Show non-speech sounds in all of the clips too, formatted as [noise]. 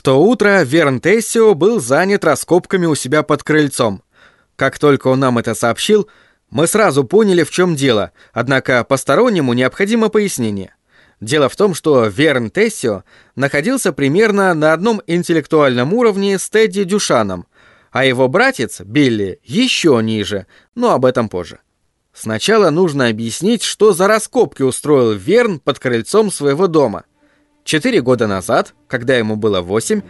В то утро Верн Тессио был занят раскопками у себя под крыльцом. Как только он нам это сообщил, мы сразу поняли, в чем дело, однако постороннему необходимо пояснение. Дело в том, что Верн Тессио находился примерно на одном интеллектуальном уровне с Тедди Дюшаном, а его братец, Билли, еще ниже, но об этом позже. Сначала нужно объяснить, что за раскопки устроил Верн под крыльцом своего дома. Четыре года назад, когда ему было восемь,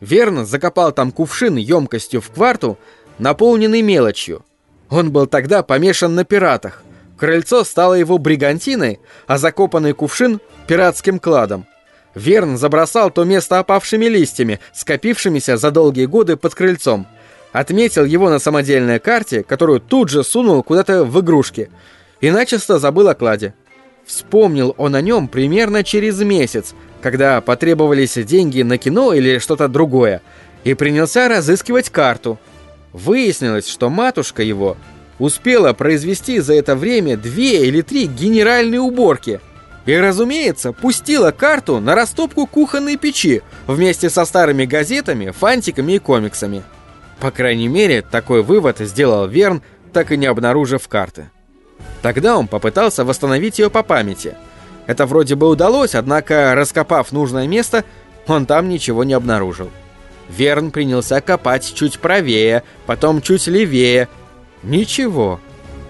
Верн закопал там кувшин емкостью в кварту, наполненный мелочью. Он был тогда помешан на пиратах. Крыльцо стало его бригантиной, а закопанный кувшин — пиратским кладом. Верн забросал то место опавшими листьями, скопившимися за долгие годы под крыльцом. Отметил его на самодельной карте, которую тут же сунул куда-то в игрушки. И начисто забыл о кладе. Вспомнил он о нем примерно через месяц, когда потребовались деньги на кино или что-то другое, и принялся разыскивать карту. Выяснилось, что матушка его успела произвести за это время две или три генеральные уборки. И, разумеется, пустила карту на растопку кухонной печи вместе со старыми газетами, фантиками и комиксами. По крайней мере, такой вывод сделал Верн, так и не обнаружив карты. Тогда он попытался восстановить ее по памяти – это вроде бы удалось, однако, раскопав нужное место, он там ничего не обнаружил. Верн принялся копать чуть правее, потом чуть левее. Ничего.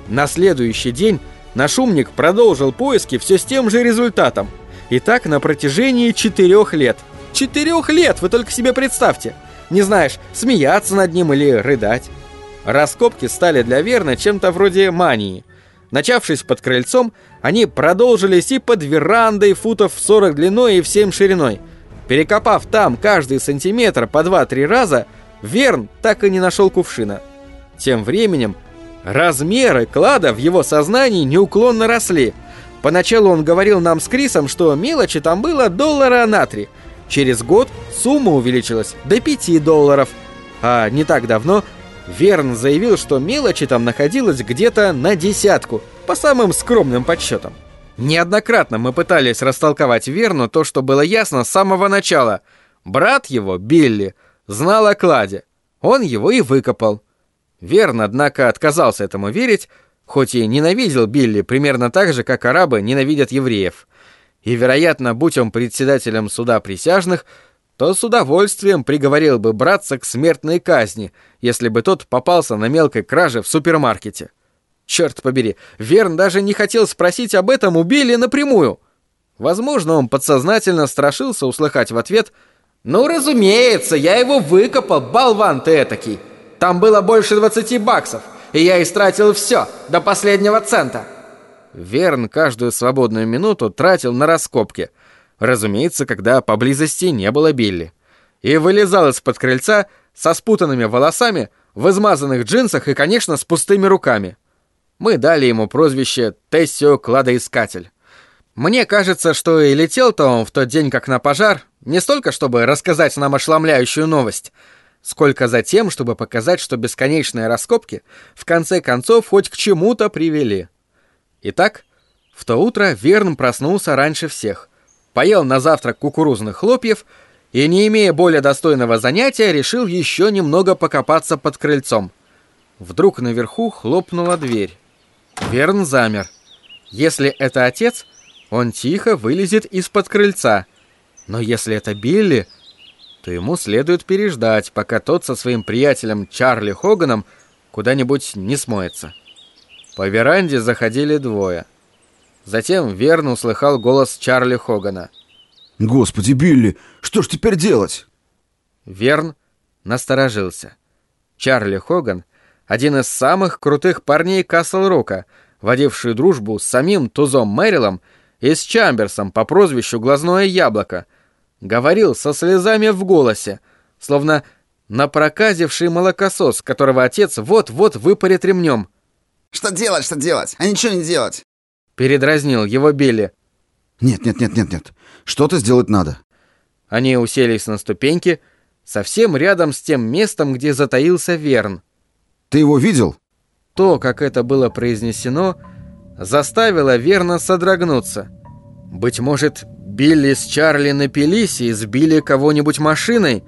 На следующий день наш умник продолжил поиски все с тем же результатом. И так на протяжении четырех лет. Четырех лет, вы только себе представьте. Не знаешь, смеяться над ним или рыдать. Раскопки стали для Верна чем-то вроде мании – Начавшись под крыльцом, они продолжились и под верандой футов в 40 длиной и в 7 шириной. Перекопав там каждый сантиметр по 2-3 раза, Верн так и не нашел кувшина. Тем временем размеры клада в его сознании неуклонно росли. Поначалу он говорил нам с Крисом, что мелочи там было доллара на три. Через год сумма увеличилась до 5 долларов. А не так давно Верн заявил, что мелочи там находилось где-то на десятку, по самым скромным подсчетам. Неоднократно мы пытались растолковать Верну то, что было ясно с самого начала. Брат его, Билли, знал о кладе. Он его и выкопал. Верн, однако, отказался этому верить, хоть и ненавидел Билли примерно так же, как арабы ненавидят евреев. И, вероятно, будь он председателем суда присяжных, то с удовольствием приговорил бы братца к смертной казни, если бы тот попался на мелкой краже в супермаркете. Черт побери, Верн даже не хотел спросить об этом у Билли напрямую. Возможно, он подсознательно страшился услыхать в ответ «Ну, разумеется, я его выкопал, болван ты этакий. Там было больше 20 баксов, и я истратил все, до последнего цента». Верн каждую свободную минуту тратил на раскопки – Разумеется, когда поблизости не было Билли. И вылезал из-под крыльца со спутанными волосами, в измазанных джинсах и, конечно, с пустыми руками. Мы дали ему прозвище Тессио Кладоискатель. Мне кажется, что и летел-то он в тот день как на пожар, не столько чтобы рассказать нам ошеломляющую новость, сколько за тем, чтобы показать, что бесконечные раскопки в конце концов хоть к чему-то привели. Итак, в то утро Верн проснулся раньше всех поел на завтрак кукурузных хлопьев и, не имея более достойного занятия, решил еще немного покопаться под крыльцом. Вдруг наверху хлопнула дверь. Верн замер. Если это отец, он тихо вылезет из-под крыльца. Но если это Билли, то ему следует переждать, пока тот со своим приятелем Чарли Хоганом куда-нибудь не смоется. По веранде заходили двое. Затем Верн услыхал голос Чарли Хогана. «Господи, Билли, что ж теперь делать?» Верн насторожился. Чарли Хоган — один из самых крутых парней Касл-Рока, водивший дружбу с самим Тузом Мэрилом и с Чамберсом по прозвищу «Глазное яблоко», говорил со слезами в голосе, словно напроказивший молокосос, которого отец вот-вот выпарит ремнем. «Что делать, что делать? А ничего не делать!» Передразнил его Билли. «Нет, нет, нет, нет, нет. Что-то сделать надо». Они уселись на ступеньки, совсем рядом с тем местом, где затаился Верн. «Ты его видел?» То, как это было произнесено, заставило Верна содрогнуться. Быть может, Билли с Чарли напились и сбили кого-нибудь машиной.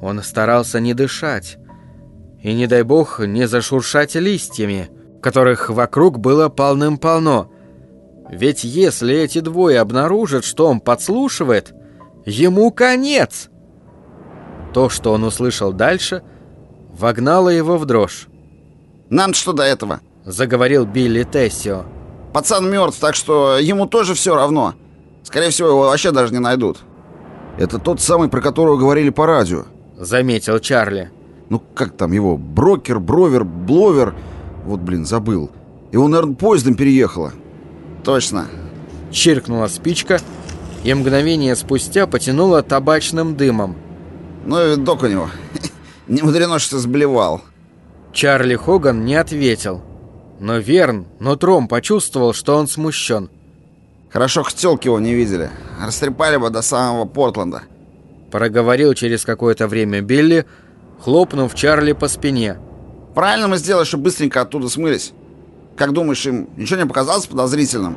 Он старался не дышать. И, не дай бог, не зашуршать листьями, которых вокруг было полным-полно. Ведь если эти двое обнаружат, что он подслушивает, ему конец. То, что он услышал дальше, вогнало его в дрожь. «Нам что до этого?» — заговорил Билли Тессио. «Пацан мертв, так что ему тоже все равно. Скорее всего, его вообще даже не найдут». «Это тот самый, про которого говорили по радио», — заметил Чарли. «Ну, как там его? Брокер, бровер, бловер? Вот, блин, забыл. Его, наверное, поездом переехало». «Точно». Чиркнула спичка, и мгновение спустя потянула табачным дымом. «Ну и видок у него. [laughs] Не мудрено, что сблевал». Чарли Хоган не ответил. Но Верн нутром почувствовал, что он смущен. «Хорошо, хоть тёлки его не видели. Растрепали бы до самого Портленда». Проговорил через какое-то время Билли, хлопнув Чарли по спине. «Правильно мы сделали, чтобы быстренько оттуда смылись. Как думаешь, им ничего не показалось подозрительным?»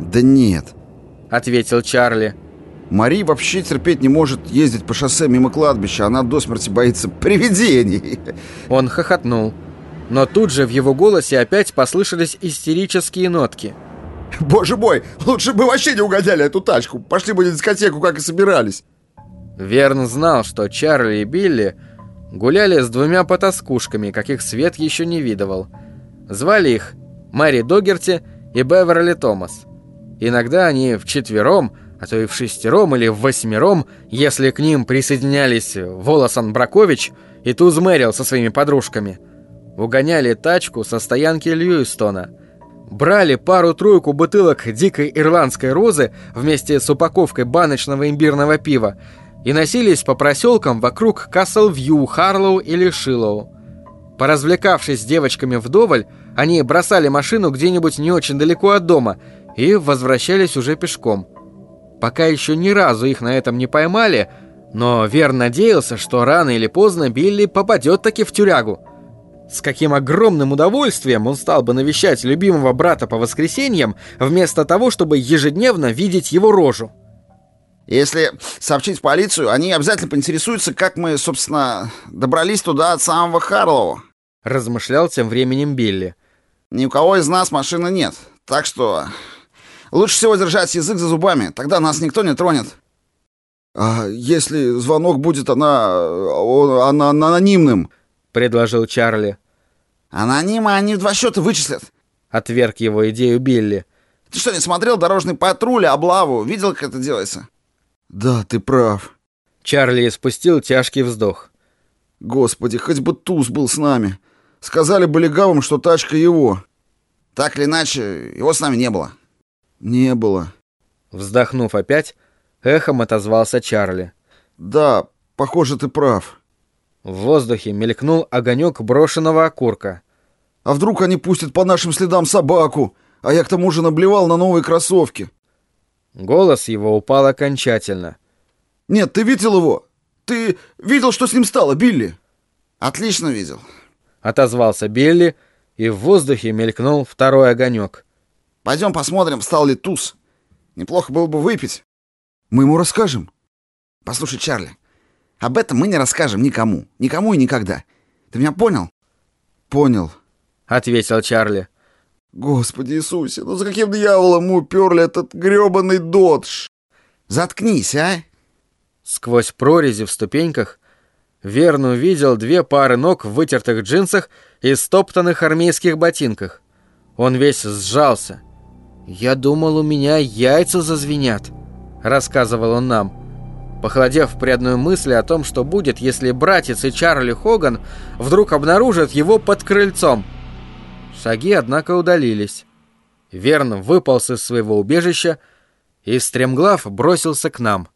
«Да нет», — ответил Чарли. Мари вообще терпеть не может ездить по шоссе мимо кладбища. Она до смерти боится привидений. Он хохотнул. Но тут же в его голосе опять послышались истерические нотки. «Боже мой, лучше бы вообще не угоняли эту тачку. Пошли бы на дискотеку, как и собирались». Верн знал, что Чарли и Билли гуляли с двумя потаскушками, каких свет еще не видывал. Звали их Мэри Догерти и Беверли Томас. Иногда они вчетвером а то и в шестером или в восьмером, если к ним присоединялись Волосан Бракович и Туз Мэрил со своими подружками. Угоняли тачку со стоянки Льюистона. Брали пару-тройку бутылок дикой ирландской розы вместе с упаковкой баночного имбирного пива и носились по проселкам вокруг Касл-Вью, Харлоу или Шиллоу. Поразвлекавшись с девочками вдоволь, они бросали машину где-нибудь не очень далеко от дома и возвращались уже пешком – Пока еще ни разу их на этом не поймали, но Вер надеялся, что рано или поздно Билли попадет таки в тюрягу. С каким огромным удовольствием он стал бы навещать любимого брата по воскресеньям, вместо того, чтобы ежедневно видеть его рожу. Если сообщить полицию, они обязательно поинтересуются, как мы, собственно, добрались туда от самого Харлоу. Размышлял тем временем Билли. Ни у кого из нас машины нет, так что Лучше всего держать язык за зубами, тогда нас никто не тронет. А если звонок будет она, она анонимным? предложил Чарли. Анонима они в два счета вычислят. Отверг его идею Билли. Ты что, не смотрел дорожный патруль, облаву? Видел, как это делается? Да, ты прав. Чарли спустил тяжкий вздох. Господи, хоть бы Туз был с нами. Сказали бы легавым, что тачка его. Так или иначе, его с нами не было. «Не было». Вздохнув опять, эхом отозвался Чарли. «Да, похоже, ты прав». В воздухе мелькнул огонек брошенного окурка. «А вдруг они пустят по нашим следам собаку? А я к тому же наблевал на новые кроссовки». Голос его упал окончательно. «Нет, ты видел его? Ты видел, что с ним стало, Билли?» «Отлично видел», — отозвался Билли, и в воздухе мелькнул второй огонек. Пойдем посмотрим, встал ли туз. Неплохо было бы выпить. Мы ему расскажем. Послушай, Чарли, об этом мы не расскажем никому. Никому и никогда. Ты меня понял? Понял, ответил Чарли. Господи Иисусе, ну за каким дьяволом мы уперли этот грёбаный додж? Заткнись, а? Сквозь прорези в ступеньках Верн увидел две пары ног в вытертых джинсах и стоптанных армейских ботинках. Он весь сжался. «Я думал, у меня яйца зазвенят», — рассказывал он нам. Похолодев при одной мысли о том, что будет, если братец и Чарли Хоган вдруг обнаружат его под крыльцом. Шаги, однако, удалились. Верн выполз из своего убежища и стремглав бросился к нам —